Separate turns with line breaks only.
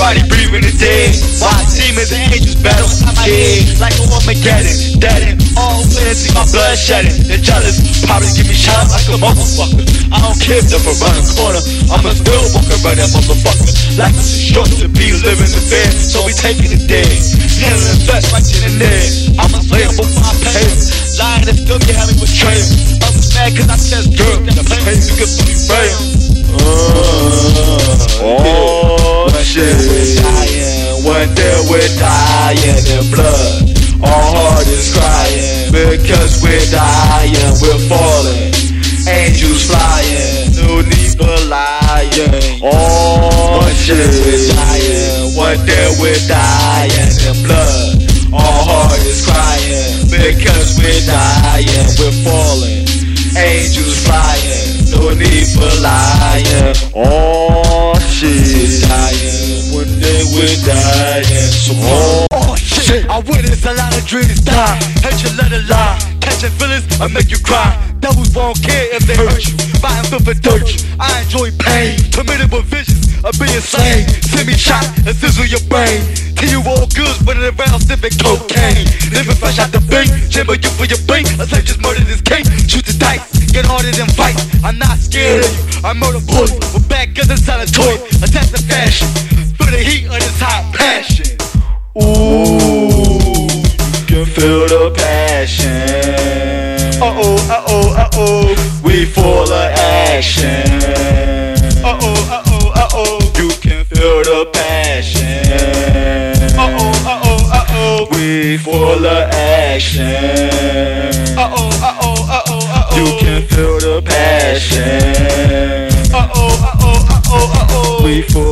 everybody breathing the dead. Watch demons and angels battle head like a Armageddon. Dead all wins, see my blood shedding. They're jealous, probably give me shots like a motherfucker. I don't care if they're around the corner. I'ma still walk around that motherfucker. Life is too short to be living in fear, so we taking it dead. Handling flesh like in the neck. I'm a slave before I pay. Lying and still get having betrayal. I'm mad cause I said girl, that pain you can be real.
Oh,
one day we're dying in blood. Our heart is crying because we're dying, we're falling. Angels flying, no need for lying.
Oh,
We're
shit.
dying, one day we're dying in blood. Our heart is crying because we're dying, we're falling. Angels flying, no need for lying.
Oh,
We're
shit.
Dying, one day we're dying. So oh, shit, I witness a lot of dreams die. Hate you let it lie. Catching feelings, I make you cry. Devils won't care if they hurt you. Buying stuff for dirt. I enjoy pain. Committed with visions of being slain. Send me shot and sizzle your brain. Till you all good, running around sipping cocaine. Living fresh out the bank. Chamber you for your bank. I say just murder this king. Shoot the dice. Get harder than fight. I'm not scared of you. I murder boys with bad guns and selling toys. Attack the fashion. Oh, uh oh, uh oh. We full of action. Uh oh, uh oh, uh oh. You can feel the passion. Uh oh, uh oh, uh oh. We full of action. Uh oh, uh oh, uh oh, uh oh. You can feel the passion. Uh oh, uh oh, uh oh, uh oh. We full